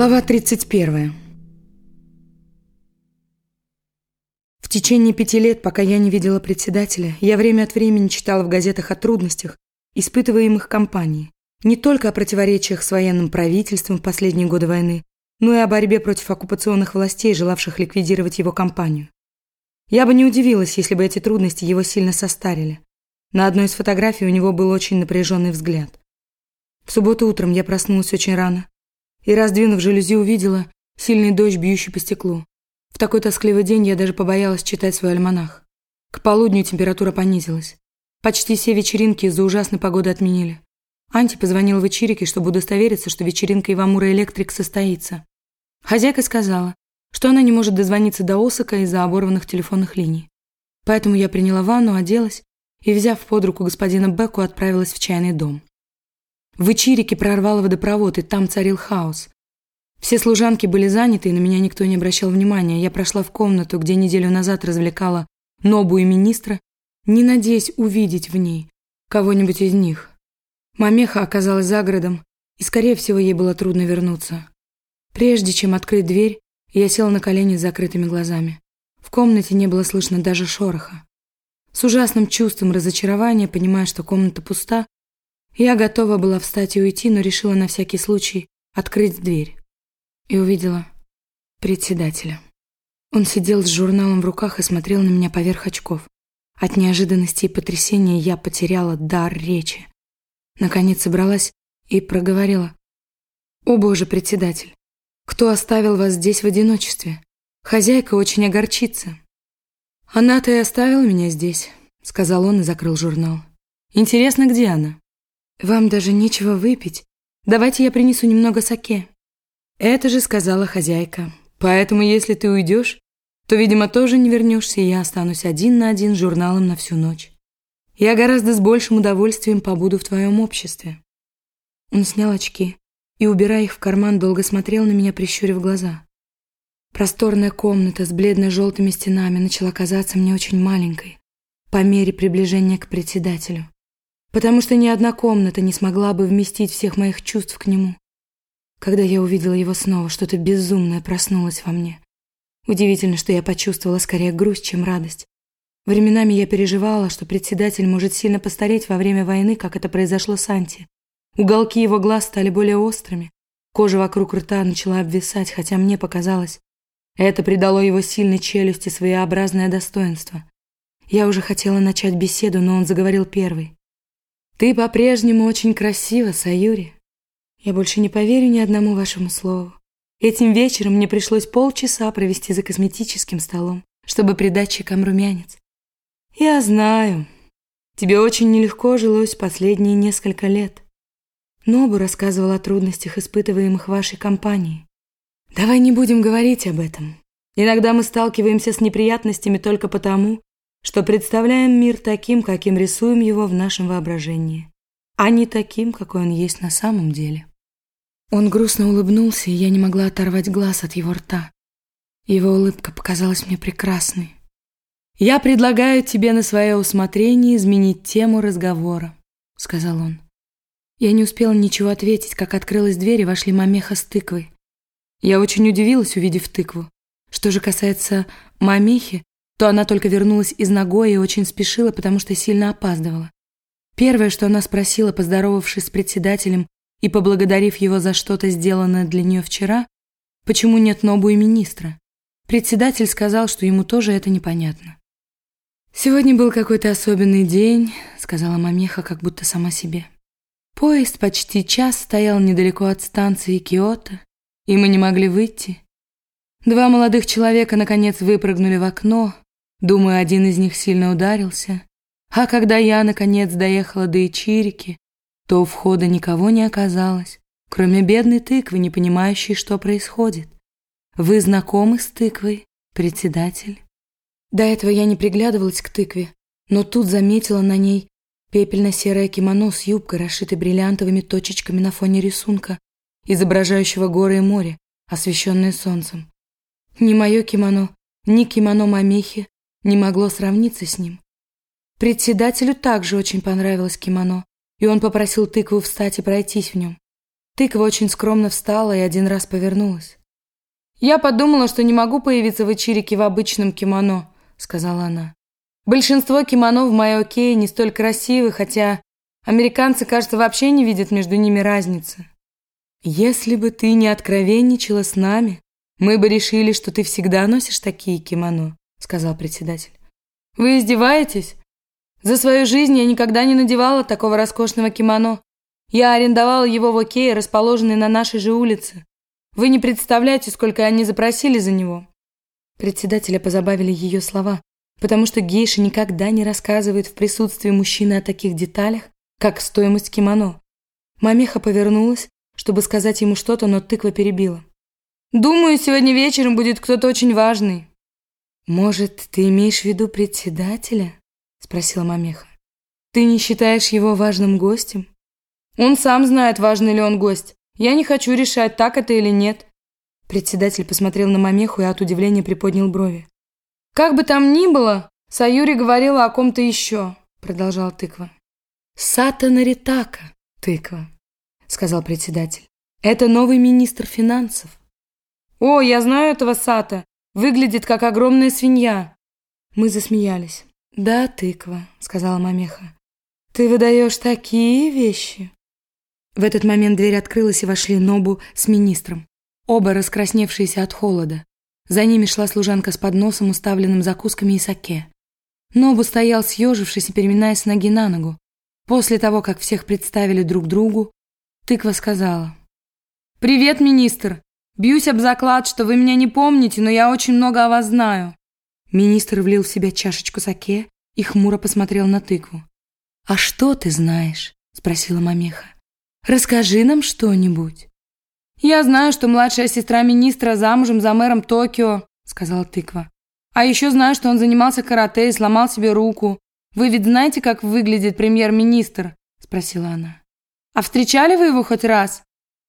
Глава 31. В течение пяти лет, пока я не видела председателя, я время от времени читала в газетах о трудностях, испытываемых компанией. Не только о противоречиях с военным правительством в последние годы войны, но и о борьбе против оккупационных властей, желавших ликвидировать его компанию. Я бы не удивилась, если бы эти трудности его сильно состарили. На одной из фотографий у него был очень напряженный взгляд. В субботу утром я проснулась очень рано и, раздвинув жалюзи, увидела сильный дождь, бьющий по стеклу. В такой тоскливый день я даже побоялась читать свой альманах. К полудню температура понизилась. Почти все вечеринки из-за ужасной погоды отменили. Анти позвонила в вечерике, чтобы удостовериться, что вечеринка Ивамура Электрик состоится. Хозяйка сказала, что она не может дозвониться до Осака из-за оборванных телефонных линий. Поэтому я приняла ванну, оделась и, взяв под руку господина Беку, отправилась в чайный дом. В Ичирике прорвало водопровод, и там царил хаос. Все служанки были заняты, и на меня никто не обращал внимания. Я прошла в комнату, где неделю назад развлекала Нобу и министра, не надеясь увидеть в ней кого-нибудь из них. Мамеха оказалась за городом, и, скорее всего, ей было трудно вернуться. Прежде чем открыть дверь, я села на колени с закрытыми глазами. В комнате не было слышно даже шороха. С ужасным чувством разочарования, понимая, что комната пуста, я готова была встать и уйти, но решила на всякий случай открыть дверь. И увидела председателя. Он сидел с журналом в руках и смотрел на меня поверх очков. От неожиданности и потрясения я потеряла дар речи. Наконец собралась и проговорила. «О боже, председатель, кто оставил вас здесь в одиночестве? Хозяйка очень огорчится». «Она-то и оставила меня здесь», — сказал он и закрыл журнал. «Интересно, где она?» «Вам даже нечего выпить. Давайте я принесу немного саке». Это же сказала хозяйка. Поэтому, если ты уйдешь, то, видимо, тоже не вернешься, и я останусь один на один с журналом на всю ночь. Я гораздо с большим удовольствием побуду в твоем обществе. Он снял очки и, убирая их в карман, долго смотрел на меня, прищурив глаза. Просторная комната с бледно-желтыми стенами начала казаться мне очень маленькой по мере приближения к председателю потому что ни одна комната не смогла бы вместить всех моих чувств к нему. Когда я увидела его снова, что-то безумное проснулось во мне. Удивительно, что я почувствовала скорее грусть, чем радость. Временами я переживала, что председатель может сильно постареть во время войны, как это произошло с Анти. Уголки его глаз стали более острыми, кожа вокруг рта начала обвисать, хотя мне показалось, это придало его сильной челюсти своеобразное достоинство. Я уже хотела начать беседу, но он заговорил первый. Ты по-прежнему очень красива, Саюри. Я больше не поверю ни одному вашему слову. Этим вечером мне пришлось полчаса провести за косметическим столом, чтобы придать щекам румянец. Я знаю. Тебе очень нелегко жилось последние несколько лет. Нобу рассказывал о трудностях, испытываемых вашей компанией. Давай не будем говорить об этом. Иногда мы сталкиваемся с неприятностями только потому, что представляем мир таким, каким рисуем его в нашем воображении, а не таким, какой он есть на самом деле. Он грустно улыбнулся, и я не могла оторвать глаз от его рта. Его улыбка показалась мне прекрасной. «Я предлагаю тебе на свое усмотрение изменить тему разговора», — сказал он. Я не успела ничего ответить, как открылась дверь и вошли мамеха с тыквой. Я очень удивилась, увидев тыкву. Что же касается мамехи, то она только вернулась из Нагои и очень спешила, потому что сильно опаздывала. Первое, что она спросила, поздоровавшись с председателем и поблагодарив его за что-то сделанное для нее вчера, почему нет Нобу и министра. Председатель сказал, что ему тоже это непонятно. «Сегодня был какой-то особенный день», — сказала Мамеха, как будто сама себе. «Поезд почти час стоял недалеко от станции Киото, и мы не могли выйти. Два молодых человека, наконец, выпрыгнули в окно, Думаю, один из них сильно ударился. А когда я, наконец, доехала до Ичирики, то у входа никого не оказалось, кроме бедной тыквы, не понимающей, что происходит. Вы знакомы с тыквой, председатель? До этого я не приглядывалась к тыкве, но тут заметила на ней пепельно-серое кимоно с юбкой, расшитой бриллиантовыми точечками на фоне рисунка, изображающего горы и море, освещенные солнцем. Ни мое кимоно, ни кимоно мамехи не могло сравниться с ним. Председателю также очень понравилось кимоно, и он попросил тыкву встать и пройтись в нем. Тыква очень скромно встала и один раз повернулась. «Я подумала, что не могу появиться в Ичирике в обычном кимоно», — сказала она. «Большинство кимоно в Майокее не столь красивы, хотя американцы, кажется, вообще не видят между ними разницы. Если бы ты не откровенничала с нами, мы бы решили, что ты всегда носишь такие кимоно», — сказал председатель. «Вы издеваетесь? За свою жизнь я никогда не надевала такого роскошного кимоно. Я арендовала его в Окее, расположенной на нашей же улице. Вы не представляете, сколько они запросили за него». Председателя позабавили ее слова, потому что гейша никогда не рассказывает в присутствии мужчины о таких деталях, как стоимость кимоно. Мамеха повернулась, чтобы сказать ему что-то, но тыква перебила. «Думаю, сегодня вечером будет кто-то очень важный». «Может, ты имеешь в виду председателя?» – спросила Мамеха. «Ты не считаешь его важным гостем?» Он сам знает, важный ли он гость. Я не хочу решать, так это или нет. Председатель посмотрел на Мамеху и от удивления приподнял брови. Как бы там ни было, Саюри говорила о ком-то еще, продолжал тыква. Сата Наритака, тыква, сказал председатель. Это новый министр финансов. О, я знаю этого Сата. Выглядит как огромная свинья. Мы засмеялись. Да, тыква, сказала Мамеха. Ты выдаешь такие вещи. В этот момент дверь открылась и вошли Нобу с министром. Оба раскрасневшиеся от холода. За ними шла служанка с подносом, уставленным закусками и саке. Нобу стоял съежившись и переминаясь ноги на ногу. После того, как всех представили друг другу, тыква сказала. «Привет, министр! Бьюсь об заклад, что вы меня не помните, но я очень много о вас знаю». Министр влил в себя чашечку саке и хмуро посмотрел на тыкву. «А что ты знаешь?» – спросила Мамеха. Расскажи нам что-нибудь». «Я знаю, что младшая сестра министра замужем за мэром Токио», — сказала тыква. «А еще знаю, что он занимался карате и сломал себе руку. Вы ведь знаете, как выглядит премьер-министр?» — спросила она. «А встречали вы его хоть раз?»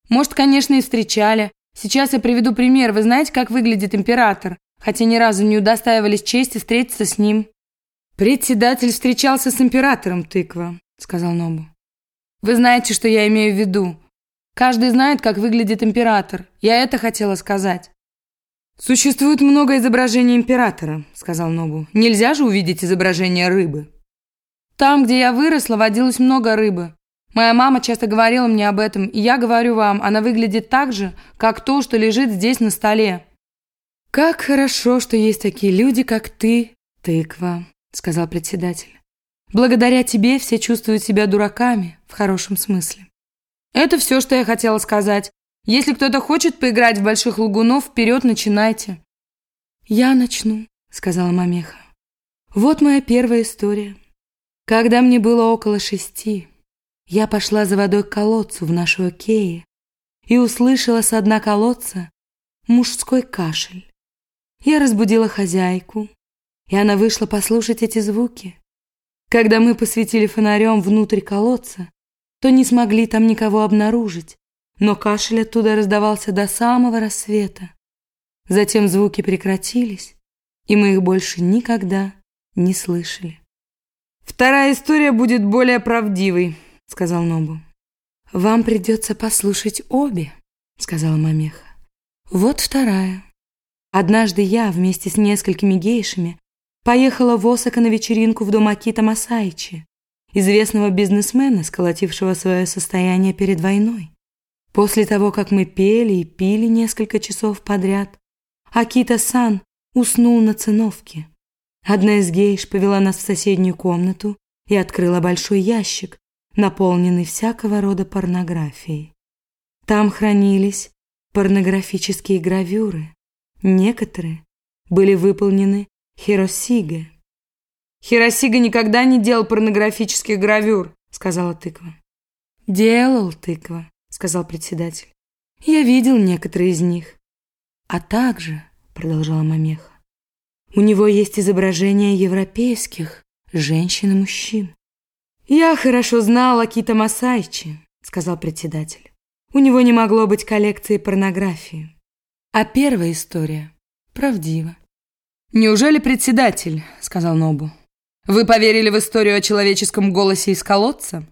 «Может, конечно, и встречали. Сейчас я приведу пример. Вы знаете, как выглядит император? Хотя ни разу не удостаивались чести встретиться с ним». «Председатель встречался с императором, тыква», — сказал Нобу. Вы знаете, что я имею в виду. Каждый знает, как выглядит император. Я это хотела сказать. Существует много изображений императора, сказал Нобу. Нельзя же увидеть изображение рыбы. Там, где я выросла, водилось много рыбы. Моя мама часто говорила мне об этом, и я говорю вам, она выглядит так же, как то, что лежит здесь на столе. Как хорошо, что есть такие люди, как ты, тыква, сказал председатель. Благодаря тебе все чувствуют себя дураками, в хорошем смысле. Это все, что я хотела сказать. Если кто-то хочет поиграть в больших лгунов, вперед начинайте. Я начну, сказала Мамеха. Вот моя первая история. Когда мне было около шести, я пошла за водой к колодцу в нашу Окее и услышала с дна колодца мужской кашель. Я разбудила хозяйку, и она вышла послушать эти звуки. Когда мы посветили фонарем внутрь колодца, то не смогли там никого обнаружить, но кашель оттуда раздавался до самого рассвета. Затем звуки прекратились, и мы их больше никогда не слышали. «Вторая история будет более правдивой», — сказал Нобу. «Вам придется послушать обе», — сказала Мамеха. «Вот вторая. Однажды я вместе с несколькими гейшами Поехала в Осака на вечеринку в дом Акита Масаичи, известного бизнесмена, сколотившего свое состояние перед войной. После того, как мы пели и пили несколько часов подряд, Акита-сан уснул на циновке. Одна из гейш повела нас в соседнюю комнату и открыла большой ящик, наполненный всякого рода порнографией. Там хранились порнографические гравюры. Некоторые были выполнены Хиросига. Хиросига никогда не делал порнографических гравюр, сказала тыква. Делал тыква, сказал председатель. Я видел некоторые из них. А также, продолжала Мамеха, у него есть изображения европейских женщин и мужчин. Я хорошо знал Акита Масайчи, сказал председатель. У него не могло быть коллекции порнографии. А первая история правдива. «Неужели председатель?» — сказал Нобу. «Вы поверили в историю о человеческом голосе из колодца?»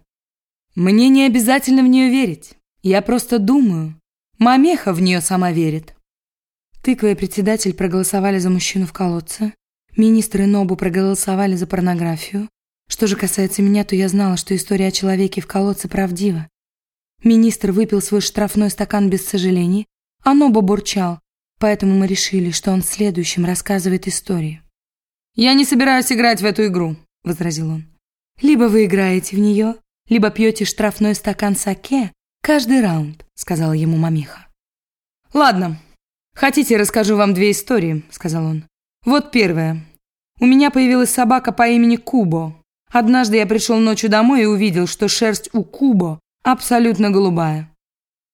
«Мне не обязательно в нее верить. Я просто думаю. Мамеха в нее сама верит. Тыква и председатель проголосовали за мужчину в колодце. Министры Нобу проголосовали за порнографию. Что же касается меня, то я знала, что история о человеке в колодце правдива. Министр выпил свой штрафной стакан без сожалений, а Нобу бурчал, поэтому мы решили, что он следующим рассказывает историю. «Я не собираюсь играть в эту игру», — возразил он. «Либо вы играете в нее, либо пьете штрафной стакан саке каждый раунд», — сказала ему мамиха. «Ладно, хотите, расскажу вам две истории», — сказал он. «Вот первая. У меня появилась собака по имени Кубо. Однажды я пришел ночью домой и увидел, что шерсть у Кубо абсолютно голубая».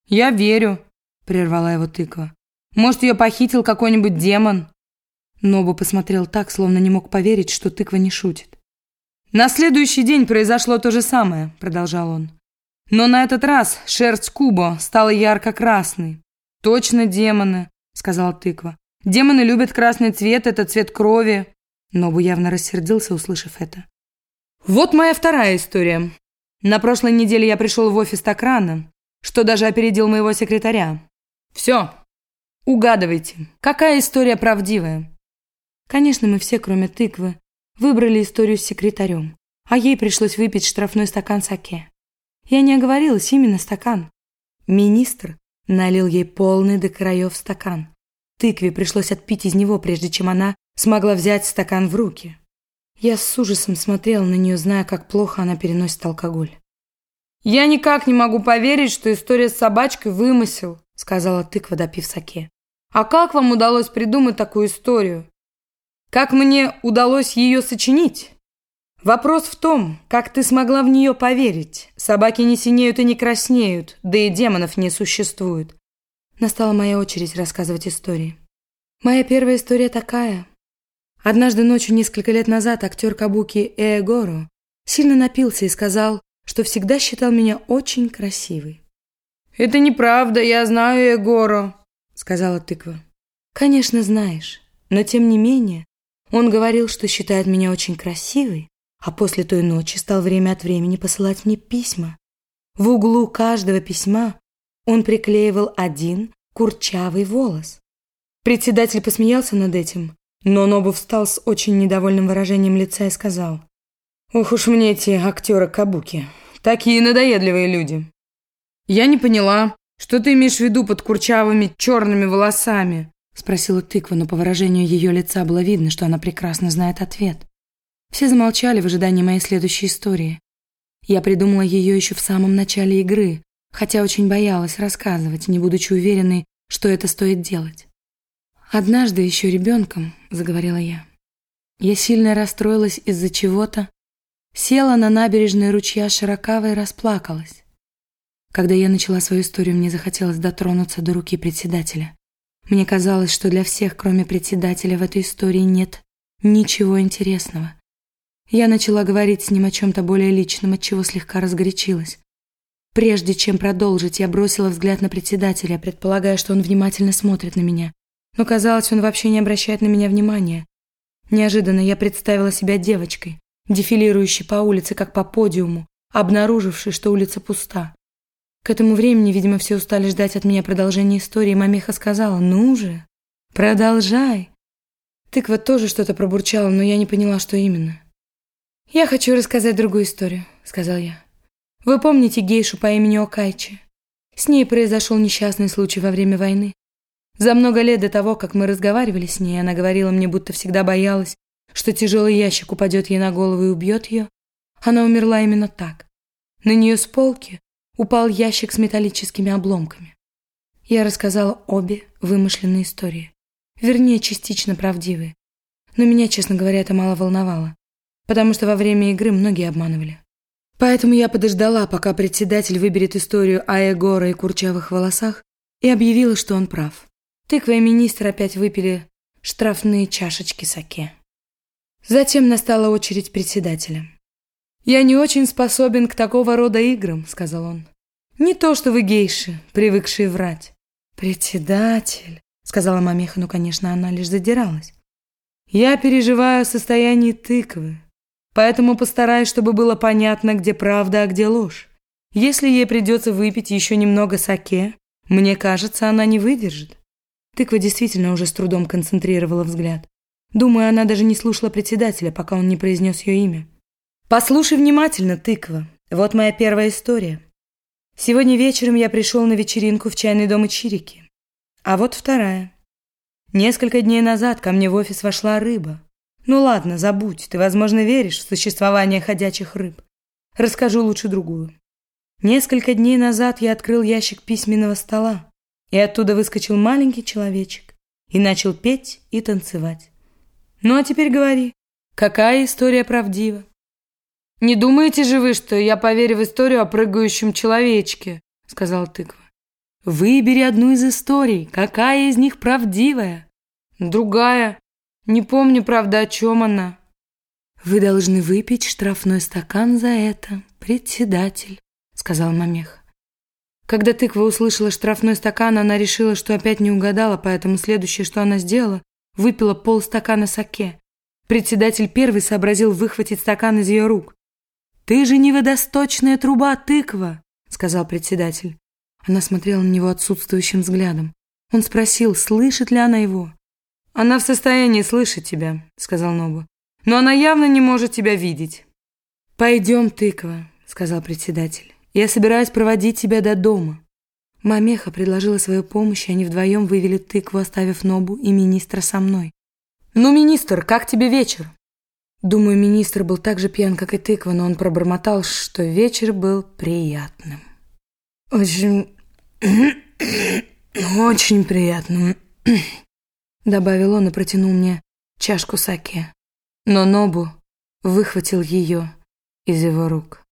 «Я верю», — прервала его тыква. «Может, ее похитил какой-нибудь демон?» Нобу посмотрел так, словно не мог поверить, что тыква не шутит. «На следующий день произошло то же самое», — продолжал он. «Но на этот раз шерсть Кубо стала ярко-красной». «Точно демоны», — сказала тыква. «Демоны любят красный цвет, это цвет крови». Нобу явно рассердился, услышав это. «Вот моя вторая история. На прошлой неделе я пришел в офис так рано, что даже опередил моего секретаря. Все. Угадывайте, какая история правдивая?» Конечно, мы все, кроме тыквы, выбрали историю с секретарем, а ей пришлось выпить штрафной стакан саке. Я не оговорилась, именно стакан. Министр налил ей полный до краев стакан. Тыкве пришлось отпить из него, прежде чем она смогла взять стакан в руки. Я с ужасом смотрела на нее, зная, как плохо она переносит алкоголь. «Я никак не могу поверить, что история с собачкой – вымысел», – сказала тыква, допив саке. «А как вам удалось придумать такую историю? Как мне удалось ее сочинить? Вопрос в том, как ты смогла в нее поверить. Собаки не синеют и не краснеют, да и демонов не существует. Настала моя очередь рассказывать истории. Моя первая история такая. Однажды ночью несколько лет назад актер Кабуки Ээгоро сильно напился и сказал, что всегда считал меня очень красивой. «Это неправда, я знаю Ээгоро», — сказала тыква. «Конечно, знаешь, но тем не менее он говорил, что считает меня очень красивой, а после той ночи стал время от времени посылать мне письма. В углу каждого письма он приклеивал один курчавый волос. Председатель посмеялся над этим, но Нобу встал с очень недовольным выражением лица и сказал, «Ох уж мне эти актеры Кабуки, такие надоедливые люди». «Я не поняла, что ты имеешь в виду под курчавыми черными волосами?» Спросила тыква, но по выражению ее лица было видно, что она прекрасно знает ответ. Все замолчали в ожидании моей следующей истории. Я придумала ее еще в самом начале игры, хотя очень боялась рассказывать, не будучи уверенной, что это стоит делать. «Однажды еще ребенком», — заговорила я, — «я сильно расстроилась из-за чего-то, села на набережной ручья Широкава и расплакалась. Когда я начала свою историю, мне захотелось дотронуться до руки председателя. Мне казалось, что для всех, кроме председателя, в этой истории нет ничего интересного. Я начала говорить с ним о чем-то более личном, от чего слегка разгорячилась. Прежде чем продолжить, я бросила взгляд на председателя, предполагая, что он внимательно смотрит на меня. Но казалось, он вообще не обращает на меня внимания. Неожиданно я представила себя девочкой, дефилирующей по улице, как по подиуму, обнаружившей, что улица пуста. К этому времени, видимо, все устали ждать от меня продолжения истории, и мамеха сказала «Ну же, продолжай». Тыква тоже что-то пробурчала, но я не поняла, что именно. «Я хочу рассказать другую историю», — сказал я. «Вы помните гейшу по имени Окайчи? С ней произошел несчастный случай во время войны. За много лет до того, как мы разговаривали с ней, она говорила мне, будто всегда боялась, что тяжелый ящик упадет ей на голову и убьет ее. Она умерла именно так. На нее с полки упал ящик с металлическими обломками. Я рассказала обе вымышленные истории. Вернее, частично правдивые. Но меня, честно говоря, это мало волновало. Потому что во время игры многие обманывали. Поэтому я подождала, пока председатель выберет историю о Егора и курчавых волосах, и объявила, что он прав. Тыква и министр опять выпили штрафные чашечки саке. Затем настала очередь председателя. «Я не очень способен к такого рода играм», — сказал он. «Не то, что вы гейши, привыкшие врать». «Председатель», — сказала мамеха, но, конечно, она лишь задиралась. «Я переживаю состояние тыквы, поэтому постараюсь, чтобы было понятно, где правда, а где ложь. Если ей придется выпить еще немного саке, мне кажется, она не выдержит. Тыква действительно уже с трудом концентрировала взгляд. Думаю, она даже не слушала председателя, пока он не произнес ее имя. «Послушай внимательно, тыква. Вот моя первая история. Сегодня вечером я пришел на вечеринку в чайный дом Ичирики. А вот вторая. Несколько дней назад ко мне в офис вошла рыба. Ну ладно, забудь, ты, возможно, веришь в существование ходячих рыб. Расскажу лучше другую. Несколько дней назад я открыл ящик письменного стола, и оттуда выскочил маленький человечек и начал петь и танцевать. Ну а теперь говори, какая история правдива? «Не думаете же вы, что я поверю в историю о прыгающем человечке?» — сказал тыква. «Выбери одну из историй. Какая из них правдивая?» «Другая. Не помню, правда, о чем она». «Вы должны выпить штрафной стакан за это, председатель», — сказал Мамех. Когда тыква услышала штрафной стакан, она решила, что опять не угадала, поэтому следующее, что она сделала, выпила полстакана саке. Председатель первый сообразил выхватить стакан из ее рук. «Ты же не водосточная труба, тыква!» — сказал председатель. Она смотрела на него отсутствующим взглядом. Он спросил, слышит ли она его. «Она в состоянии слышать тебя», — сказал Нобу. «Но она явно не может тебя видеть». «Пойдем, тыква», — сказал председатель. «Я собираюсь проводить тебя до дома». Мамеха предложила свою помощь, и они вдвоем вывели тыкву, оставив Нобу и министра со мной. «Ну, министр, как тебе вечер?» Думаю, министр был так же пьян, как и тыква, но он пробормотал, что вечер был приятным. «Очень... очень приятным», — добавил он и протянул мне чашку саке. Но Нобу выхватил ее из его рук.